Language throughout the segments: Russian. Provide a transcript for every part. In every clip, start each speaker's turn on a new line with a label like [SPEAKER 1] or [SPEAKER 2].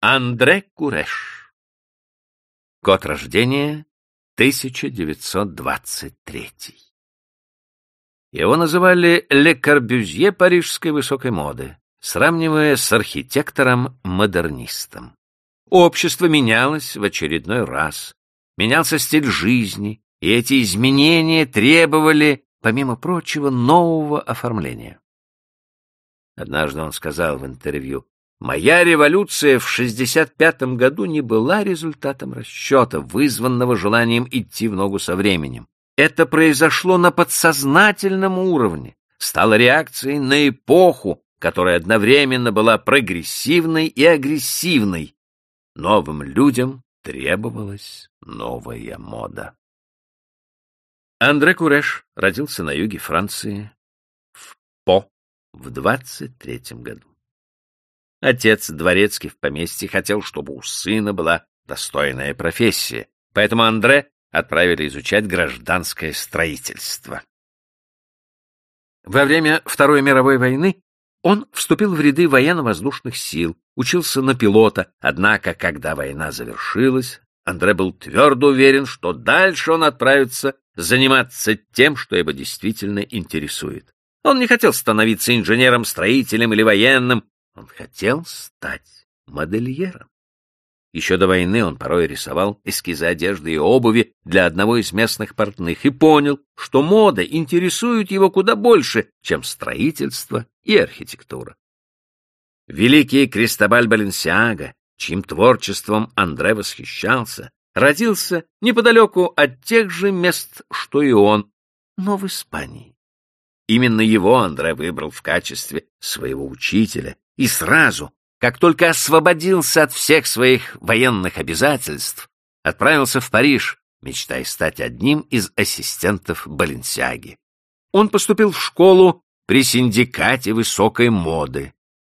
[SPEAKER 1] Андре Куреш. Год рождения 1923. Его называли «Ле Корбюзье парижской высокой моды», сравнивая с архитектором-модернистом. Общество менялось в очередной раз, менялся стиль жизни, и эти изменения требовали, помимо прочего, нового оформления. Однажды он сказал в интервью, «Моя революция в 65-м году не была результатом расчета, вызванного желанием идти в ногу со временем. Это произошло на подсознательном уровне, стало реакцией на эпоху, которая одновременно была прогрессивной и агрессивной. Новым людям требовалась новая мода. Андре Куреш родился на юге Франции, в По, в 23-м году. Отец дворецкий в поместье хотел, чтобы у сына была достойная профессия, поэтому Андре отправили изучать гражданское строительство. Во время Второй мировой войны он вступил в ряды военно-воздушных сил, учился на пилота, однако, когда война завершилась, Андре был твердо уверен, что дальше он отправится заниматься тем, что его действительно интересует. Он не хотел становиться инженером, строителем или военным, он хотел стать модельером. Еще до войны он порой рисовал эскизы одежды и обуви для одного из местных портных и понял, что мода интересует его куда больше, чем строительство и архитектура. Великий Кристобаль Баленсиага, чьим творчеством Андре восхищался, родился неподалеку от тех же мест, что и он, но в Испании. Именно его Андре выбрал в качестве своего учителя и сразу, как только освободился от всех своих военных обязательств, отправился в Париж, мечтая стать одним из ассистентов Баленсиаги. Он поступил в школу при синдикате высокой моды,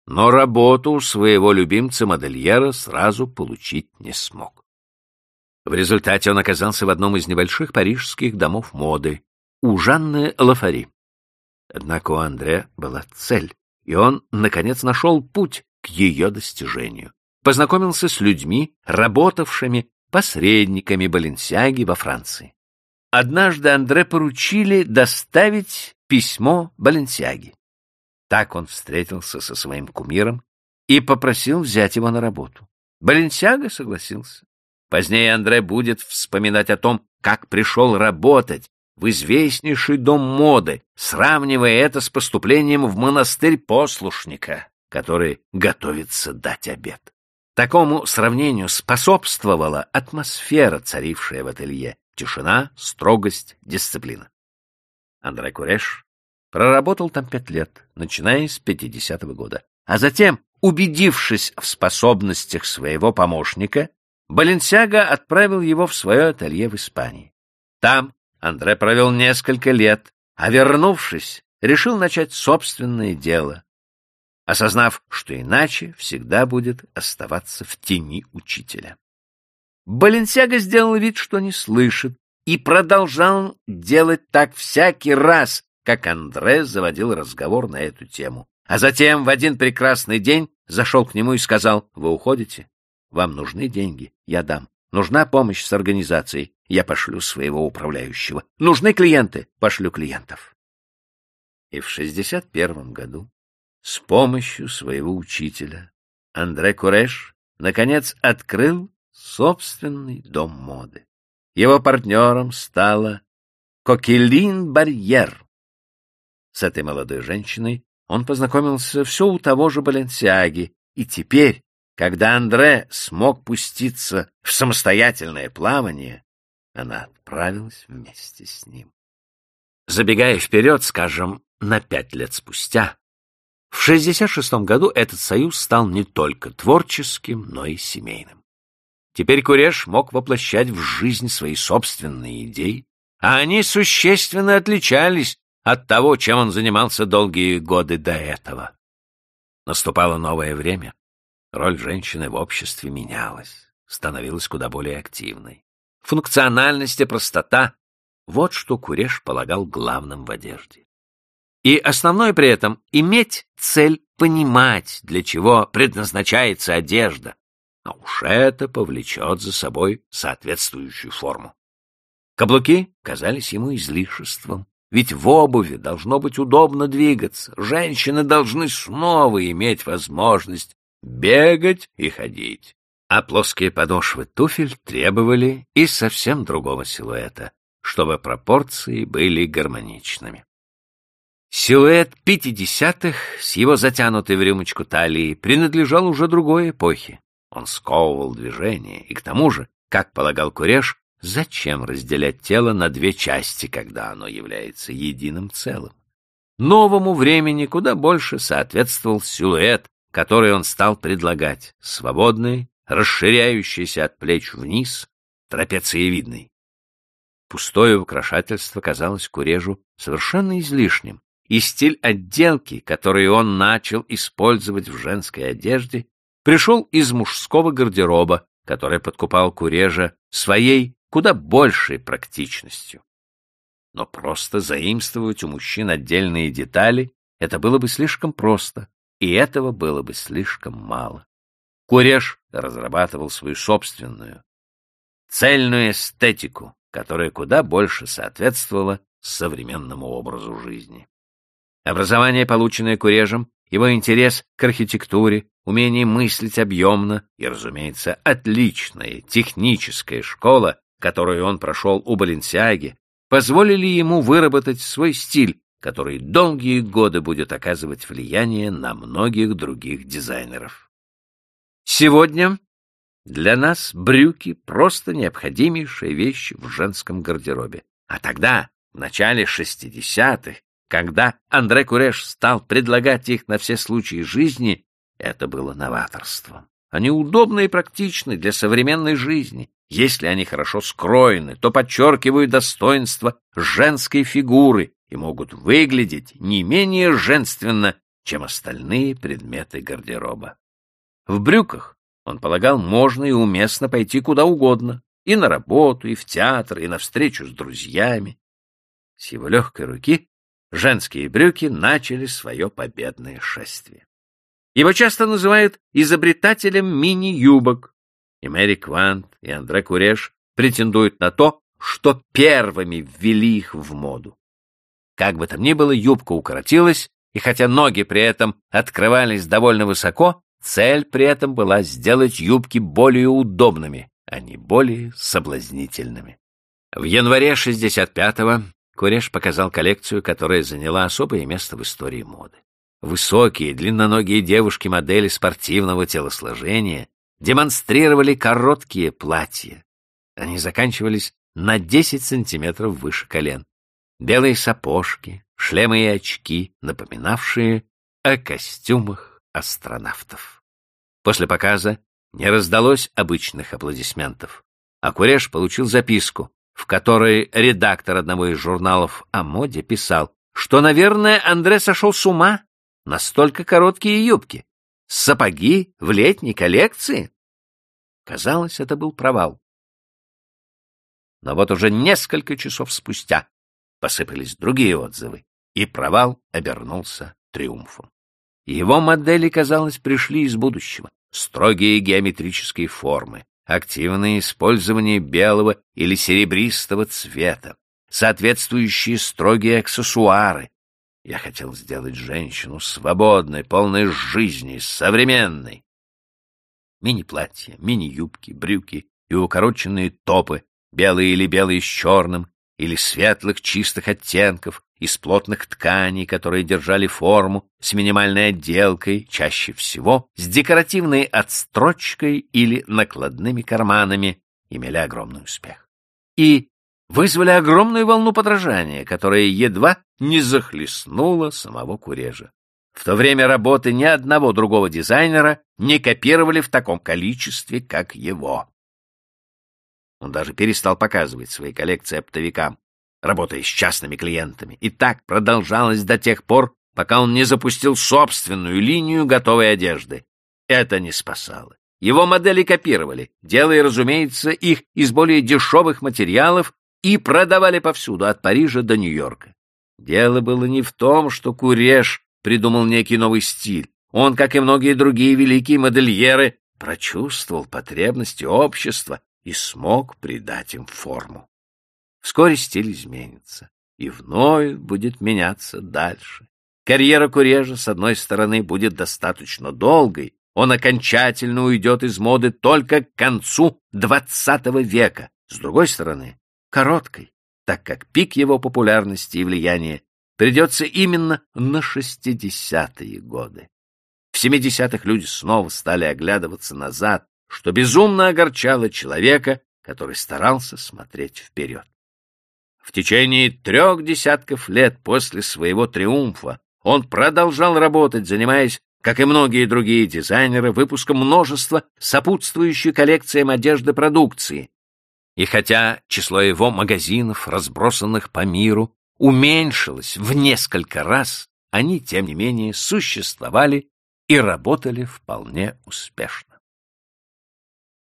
[SPEAKER 1] но работу у своего любимца-модельера сразу получить не смог. В результате он оказался в одном из небольших парижских домов моды, у Жанны Лафари. Однако у Андре была цель, и он, наконец, нашел путь к ее достижению. Познакомился с людьми, работавшими посредниками Баленсиаги во Франции. Однажды Андре поручили доставить письмо Баленсиаги. Так он встретился со своим кумиром и попросил взять его на работу. Баленсиага согласился. Позднее Андре будет вспоминать о том, как пришел работать в известнейший дом моды, сравнивая это с поступлением в монастырь послушника, который готовится дать обед. Такому сравнению способствовала атмосфера, царившая в ателье, тишина, строгость, дисциплина. Андрей Куреш проработал там пять лет, начиная с 50-го года, а затем, убедившись в способностях своего помощника, Баленсиага отправил его в свое ателье в Испании. Там Андре провел несколько лет, а вернувшись, решил начать собственное дело, осознав, что иначе всегда будет оставаться в тени учителя. Баленсиага сделал вид, что не слышит, и продолжал делать так всякий раз, как Андре заводил разговор на эту тему. А затем в один прекрасный день зашел к нему и сказал, «Вы уходите? Вам нужны деньги? Я дам. Нужна помощь с организацией? Я пошлю своего управляющего. Нужны клиенты? Пошлю клиентов». И в 61 году с помощью своего учителя Андре Куреш наконец открыл собственный дом моды. Его партнером стала Кокелин Барьер. С этой молодой женщиной он познакомился все у того же Баленсиаги, и теперь, когда Андре смог пуститься в самостоятельное плавание, она отправилась вместе с ним. Забегая вперед, скажем, на пять лет спустя, в 66 году этот союз стал не только творческим, но и семейным. Теперь Куреш мог воплощать в жизнь свои собственные идеи, а они существенно отличались от того, чем он занимался долгие годы до этого. Наступало новое время. Роль женщины в обществе менялась, становилась куда более активной. Функциональность и простота — вот что Куреш полагал главным в одежде. И основное при этом — иметь цель понимать, для чего предназначается одежда, а уж это повлечет за собой соответствующую форму. Каблуки казались ему излишеством, ведь в обуви должно быть удобно двигаться, женщины должны снова иметь возможность бегать и ходить, а плоские подошвы туфель требовали и совсем другого силуэта, чтобы пропорции были гармоничными. Силуэт пятидесятых с его затянутой в рюмочку талии принадлежал уже другой эпохе. Он сковывал движение, и к тому же, как полагал Куреш, зачем разделять тело на две части, когда оно является единым целым? Новому времени куда больше соответствовал силуэт, который он стал предлагать, свободный, расширяющийся от плеч вниз, трапециевидный. Пустое украшательство казалось Курежу совершенно излишним, и стиль отделки, который он начал использовать в женской одежде, пришел из мужского гардероба, который подкупал Курежа своей куда большей практичностью. Но просто заимствовать у мужчин отдельные детали — это было бы слишком просто, и этого было бы слишком мало. Куреш разрабатывал свою собственную, цельную эстетику, которая куда больше соответствовала современному образу жизни. Образование, полученное Курежем, его интерес к архитектуре, умение мыслить объемно и, разумеется, отличная техническая школа, которую он прошел у Баленсиаги, позволили ему выработать свой стиль, который долгие годы будет оказывать влияние на многих других дизайнеров. Сегодня для нас брюки — просто необходимейшая вещь в женском гардеробе. А тогда, в начале шестидесятых, когда Андре Куреш стал предлагать их на все случаи жизни, это было новаторством. Они удобны и практичны для современной жизни. Если они хорошо скроены, то подчеркивают достоинство женской фигуры и могут выглядеть не менее женственно, чем остальные предметы гардероба. В брюках, он полагал, можно и уместно пойти куда угодно, и на работу, и в театр, и на встречу с друзьями. С его легкой руки женские брюки начали свое победное шествие. Его часто называют изобретателем мини-юбок, и Мэри Квант, и Андре Куреш претендуют на то, что первыми ввели их в моду. Как бы там ни было, юбка укоротилась, и хотя ноги при этом открывались довольно высоко, цель при этом была сделать юбки более удобными, а не более соблазнительными. В январе 65-го Куреш показал коллекцию, которая заняла особое место в истории моды. Высокие, длинноногие девушки-модели спортивного телосложения демонстрировали короткие платья. Они заканчивались на 10 сантиметров выше колен. Белые сапожки, шлемы и очки, напоминавшие о костюмах астронавтов. После показа не раздалось обычных аплодисментов, а Куреш получил записку, в которой редактор одного из журналов о моде писал, что, наверное, Андре сошел с ума, настолько короткие юбки, сапоги в летней коллекции. Казалось, это был провал. Но вот уже несколько часов спустя посыпались другие отзывы, и провал обернулся триумфом. Его модели, казалось, пришли из будущего. Строгие геометрические формы, активное использование белого или серебристого цвета, соответствующие строгие аксессуары. Я хотел сделать женщину свободной, полной жизни, современной. Мини-платья, мини-юбки, брюки и укороченные топы, белые или белые с черным, или светлых чистых оттенков, из плотных тканей, которые держали форму, с минимальной отделкой, чаще всего с декоративной отстрочкой или накладными карманами, имели огромный успех. И вызвали огромную волну подражания, которая едва не захлестнула самого Курежа. В то время работы ни одного другого дизайнера не копировали в таком количестве, как его. Он даже перестал показывать свои коллекции оптовикам, работая с частными клиентами. И так продолжалось до тех пор, пока он не запустил собственную линию готовой одежды. Это не спасало. Его модели копировали, делая, разумеется, их из более дешевых материалов и продавали повсюду, от Парижа до Нью-Йорка. Дело было не в том, что Куреш придумал некий новый стиль. Он, как и многие другие великие модельеры, прочувствовал потребности общества и смог придать им форму. Вскоре стиль изменится и вновь будет меняться дальше. Карьера Курежа, с одной стороны, будет достаточно долгой, он окончательно уйдет из моды только к концу XX века, с другой стороны, короткой, так как пик его популярности и влияния придется именно на 60-е годы. В 70-х люди снова стали оглядываться назад, что безумно огорчало человека, который старался смотреть вперед. В течение трех десятков лет после своего триумфа он продолжал работать, занимаясь, как и многие другие дизайнеры, выпуском множества сопутствующей коллекциям одежды продукции. И хотя число его магазинов, разбросанных по миру, уменьшилось в несколько раз, они, тем не менее, существовали и работали вполне успешно.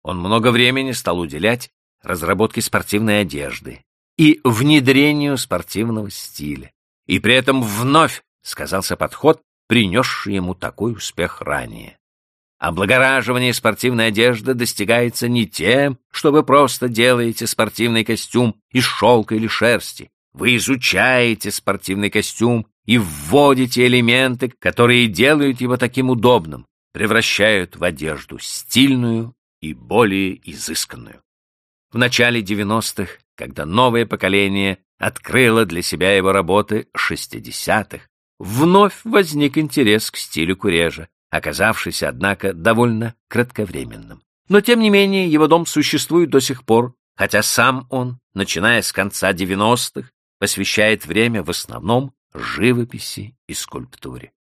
[SPEAKER 1] Он много времени стал уделять разработке спортивной одежды и внедрению спортивного стиля, и при этом вновь сказался подход, принесший ему такой успех ранее. Облагораживание спортивной одежды достигается не тем, что вы просто делаете спортивный костюм из шелка или шерсти. Вы изучаете спортивный костюм и вводите элементы, которые делают его таким удобным, превращают в одежду стильную и более изысканную. В начале 90-х, когда новое поколение открыло для себя его работы 60-х, вновь возник интерес к стилю Курежа, оказавшийся, однако, довольно кратковременным. Но, тем не менее, его дом существует до сих пор, хотя сам он, начиная с конца 90-х, посвящает время в основном живописи и скульптуре.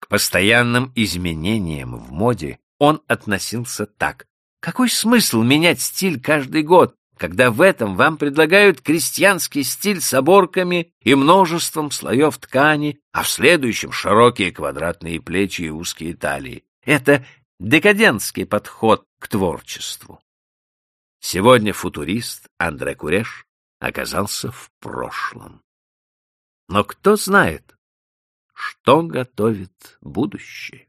[SPEAKER 1] К постоянным изменениям в моде он относился так. Какой смысл менять стиль каждый год, когда в этом вам предлагают крестьянский стиль с оборками и множеством слоев ткани, а в следующем широкие квадратные плечи и узкие талии. Это декадентский подход к творчеству. Сегодня футурист Андре Куреш оказался в прошлом. Но кто знает, что готовит будущее?